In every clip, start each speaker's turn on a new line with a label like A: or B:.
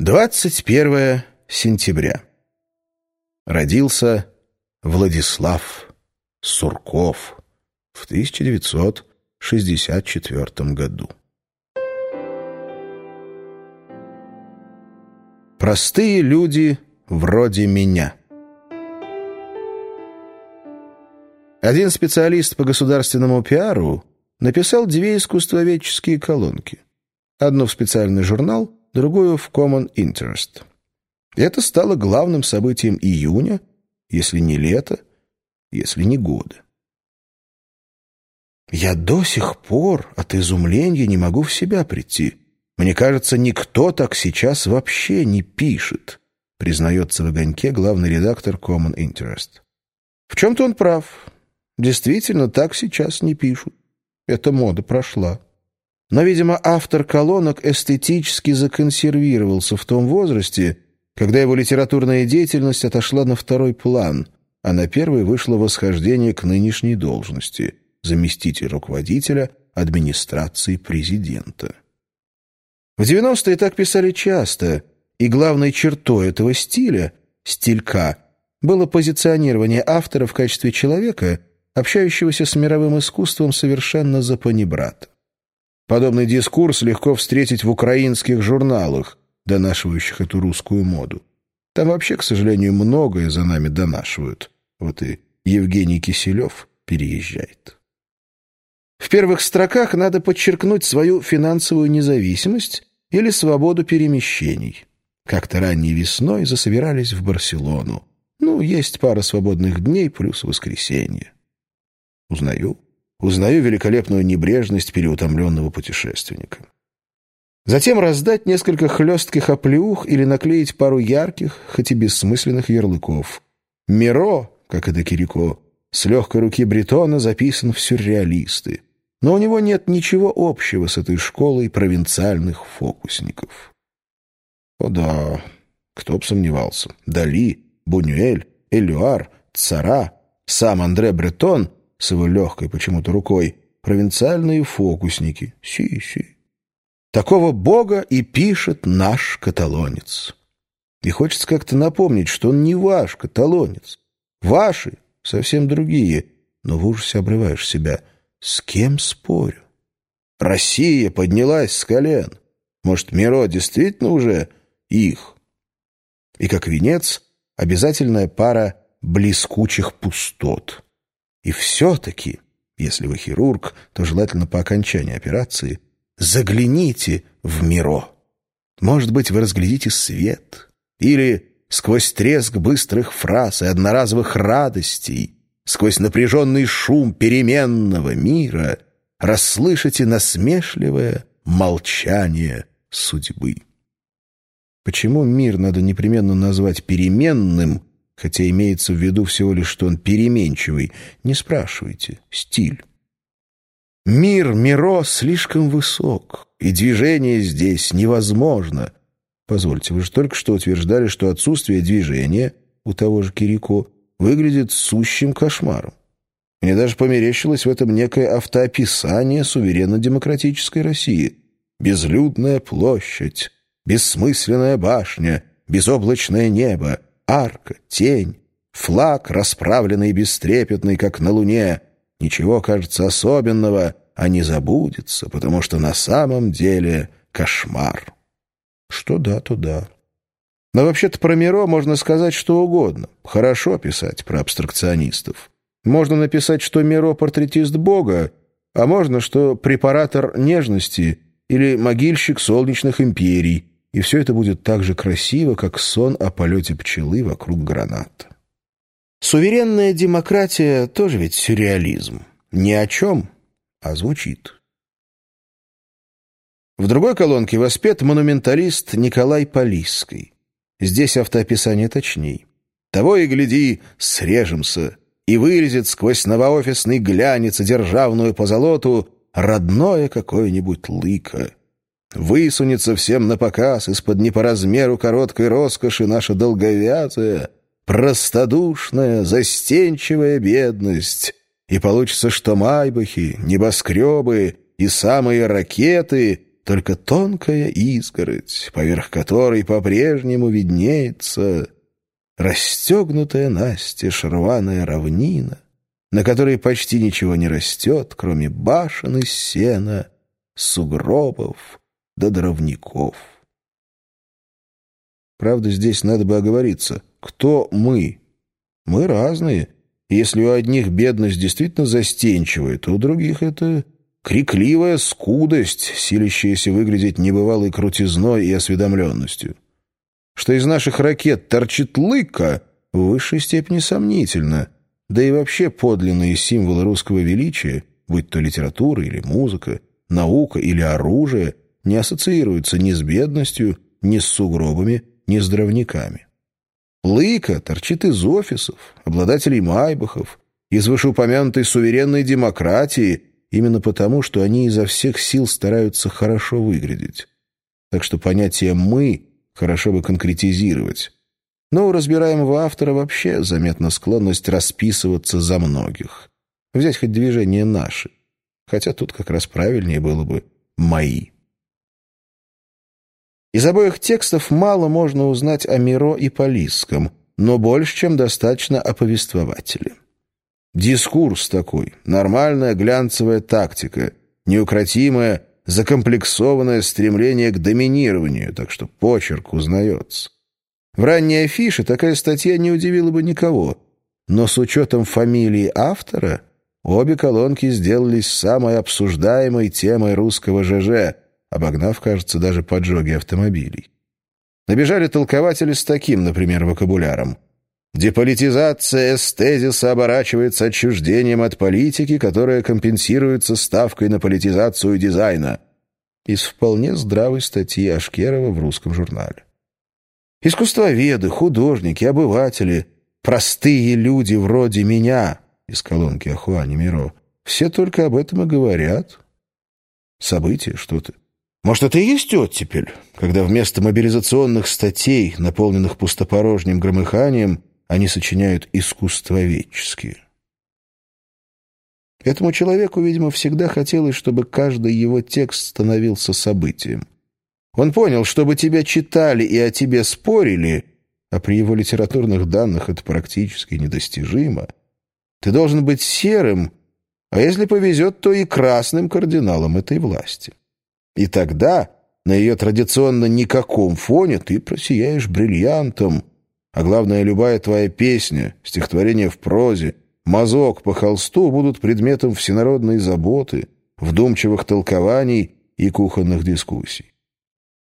A: 21 сентября. Родился Владислав Сурков в 1964 году. Простые люди вроде меня. Один специалист по государственному пиару написал две искусствоведческие колонки. Одну в специальный журнал, другую в Common Interest. Это стало главным событием июня, если не лета, если не года. Я до сих пор от изумления не могу в себя прийти. Мне кажется, никто так сейчас вообще не пишет, признается в огоньке главный редактор Common Interest. В чем-то он прав. Действительно, так сейчас не пишут. Эта мода прошла. Но, видимо, автор колонок эстетически законсервировался в том возрасте, когда его литературная деятельность отошла на второй план, а на первый вышло восхождение к нынешней должности – заместитель руководителя администрации президента. В 90-е так писали часто, и главной чертой этого стиля, стилька, было позиционирование автора в качестве человека, общающегося с мировым искусством совершенно за панибрата. Подобный дискурс легко встретить в украинских журналах, донашивающих эту русскую моду. Там вообще, к сожалению, многое за нами донашивают. Вот и Евгений Киселев переезжает. В первых строках надо подчеркнуть свою финансовую независимость или свободу перемещений. Как-то ранней весной засобирались в Барселону. Ну, есть пара свободных дней плюс воскресенье. Узнаю. Узнаю великолепную небрежность переутомленного путешественника. Затем раздать несколько хлестких оплеух или наклеить пару ярких, хоть и бессмысленных ярлыков. «Миро», как это Кирико, с легкой руки Бретона записан в сюрреалисты. Но у него нет ничего общего с этой школой провинциальных фокусников. О да, кто б сомневался. Дали, Бунюэль, Элюар, Цара, сам Андре Бретон — с его легкой почему-то рукой, провинциальные фокусники. Си-си. Такого бога и пишет наш каталонец. И хочется как-то напомнить, что он не ваш каталонец. Ваши совсем другие, но в ужасе обрываешь себя. С кем спорю? Россия поднялась с колен. Может, Миро действительно уже их? И как венец обязательная пара блескучих пустот — и все-таки, если вы хирург, то желательно по окончании операции, загляните в Миро. Может быть, вы разглядите свет. Или сквозь треск быстрых фраз и одноразовых радостей, сквозь напряженный шум переменного мира расслышите насмешливое молчание судьбы. Почему мир надо непременно назвать переменным, хотя имеется в виду всего лишь, что он переменчивый. Не спрашивайте. Стиль. Мир Миро слишком высок, и движение здесь невозможно. Позвольте, вы же только что утверждали, что отсутствие движения у того же Кирико выглядит сущим кошмаром. Мне даже померещилось в этом некое автоописание суверенно-демократической России. Безлюдная площадь, бессмысленная башня, безоблачное небо — арка, тень, флаг, расправленный и бестрепетный, как на луне. Ничего, кажется, особенного, а не забудется, потому что на самом деле кошмар. Что да, то да. Но вообще-то про Миро можно сказать что угодно. Хорошо писать про абстракционистов. Можно написать, что Миро — портретист Бога, а можно, что препаратор нежности или могильщик солнечных империй, и все это будет так же красиво, как сон о полете пчелы вокруг граната. Суверенная демократия тоже ведь сюрреализм. Ни о чем, а звучит. В другой колонке воспет монументалист Николай Полисский. Здесь автоописание точней. Того и гляди, срежемся, и вылезет сквозь новоофисный глянец и державную позолоту родное какое-нибудь лыко. Высунется всем на показ из-под не по размеру короткой роскоши наша долговязая, простодушная, застенчивая бедность. И получится, что майбахи, небоскребы и самые ракеты только тонкая изгородь, поверх которой по-прежнему виднеется расстегнутая настежь рваная равнина, на которой почти ничего не растет, кроме башен из сена, сугробов да дровников. Правда, здесь надо бы оговориться. Кто мы? Мы разные. Если у одних бедность действительно застенчивая, то у других это крикливая скудость, силящаяся выглядеть небывалой крутизной и осведомленностью. Что из наших ракет торчит лыка, в высшей степени сомнительно, да и вообще подлинные символы русского величия, будь то литература или музыка, наука или оружие, не ассоциируются ни с бедностью, ни с сугробами, ни с дровниками. Лыка торчит из офисов, обладателей майбахов, из вышеупомянутой суверенной демократии, именно потому, что они изо всех сил стараются хорошо выглядеть. Так что понятие «мы» хорошо бы конкретизировать. Но у разбираемого автора вообще заметна склонность расписываться за многих. Взять хоть движение «наши». Хотя тут как раз правильнее было бы «мои». Из обоих текстов мало можно узнать о Миро и Полисском, но больше, чем достаточно о повествователе. Дискурс такой, нормальная глянцевая тактика, неукротимое, закомплексованное стремление к доминированию, так что почерк узнается. В ранней афише такая статья не удивила бы никого, но с учетом фамилии автора обе колонки сделались самой обсуждаемой темой русского ЖЖ, обогнав, кажется, даже поджоги автомобилей. Набежали толкователи с таким, например, вокабуляром – Деполитизация эстезиса оборачивается отчуждением от политики, которая компенсируется ставкой на политизацию дизайна. Из вполне здравой статьи Ашкерова в русском журнале. Искусствоведы, художники, обыватели, простые люди вроде меня, из колонки Ахуани Миро, все только об этом и говорят. События что-то. Может, это и есть оттепель, когда вместо мобилизационных статей, наполненных пустопорожним громыханием, они сочиняют искусствоведческие. Этому человеку, видимо, всегда хотелось, чтобы каждый его текст становился событием. Он понял, чтобы тебя читали и о тебе спорили, а при его литературных данных это практически недостижимо, ты должен быть серым, а если повезет, то и красным кардиналом этой власти. И тогда на ее традиционно никаком фоне ты просияешь бриллиантом, а главное, любая твоя песня, стихотворение в прозе, мазок по холсту будут предметом всенародной заботы, вдумчивых толкований и кухонных дискуссий.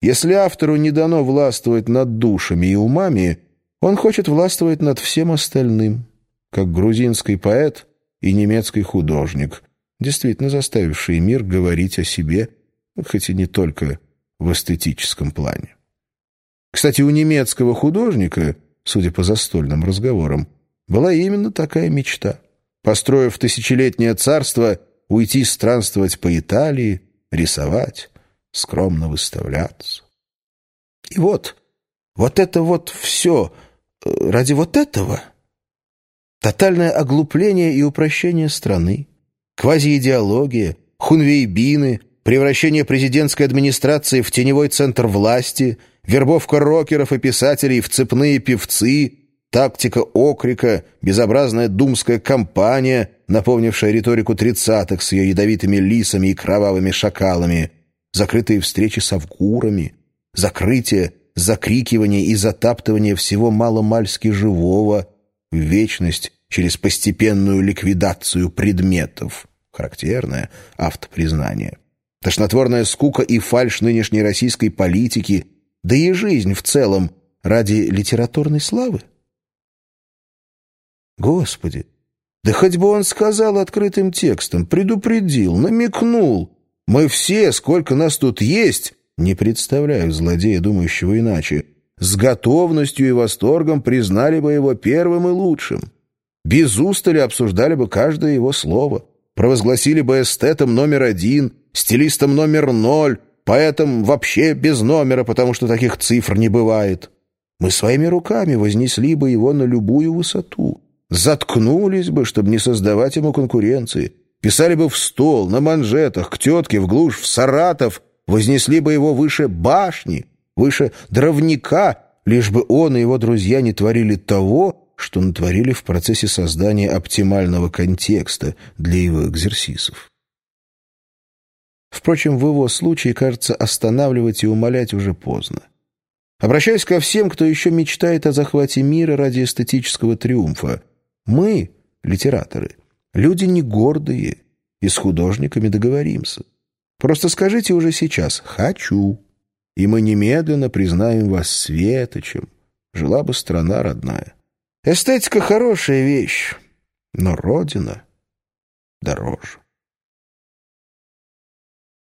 A: Если автору не дано властвовать над душами и умами, он хочет властвовать над всем остальным, как грузинский поэт и немецкий художник, действительно заставивший мир говорить о себе, хоть и не только в эстетическом плане. Кстати, у немецкого художника, судя по застольным разговорам, была именно такая мечта. Построив тысячелетнее царство, уйти странствовать по Италии, рисовать, скромно выставляться. И вот, вот это вот все э, ради вот этого. Тотальное оглупление и упрощение страны, квазиидеология, хунвейбины, превращение президентской администрации в теневой центр власти, вербовка рокеров и писателей в цепные певцы, тактика окрика, безобразная думская кампания, напомнившая риторику тридцатых с ее ядовитыми лисами и кровавыми шакалами, закрытые встречи с авгурами, закрытие, закрикивание и затаптывание всего маломальски живого в вечность через постепенную ликвидацию предметов. Характерное автопризнание. Тошнотворная скука и фальшь нынешней российской политики, да и жизнь в целом ради литературной славы? Господи, да хоть бы он сказал открытым текстом, предупредил, намекнул. Мы все, сколько нас тут есть, не представляю злодея, думающего иначе, с готовностью и восторгом признали бы его первым и лучшим. Без устали обсуждали бы каждое его слово, провозгласили бы эстетом номер один — стилистом номер ноль, поэтом вообще без номера, потому что таких цифр не бывает. Мы своими руками вознесли бы его на любую высоту, заткнулись бы, чтобы не создавать ему конкуренции, писали бы в стол, на манжетах, к тетке, в глушь, в Саратов, вознесли бы его выше башни, выше дровника, лишь бы он и его друзья не творили того, что натворили в процессе создания оптимального контекста для его экзерсисов. Впрочем, в его случае, кажется, останавливать и умолять уже поздно. Обращаюсь ко всем, кто еще мечтает о захвате мира ради эстетического триумфа. Мы, литераторы, люди не гордые, и с художниками договоримся. Просто скажите уже сейчас «хочу», и мы немедленно признаем вас светочем. Жила бы страна родная. Эстетика — хорошая вещь, но Родина дороже.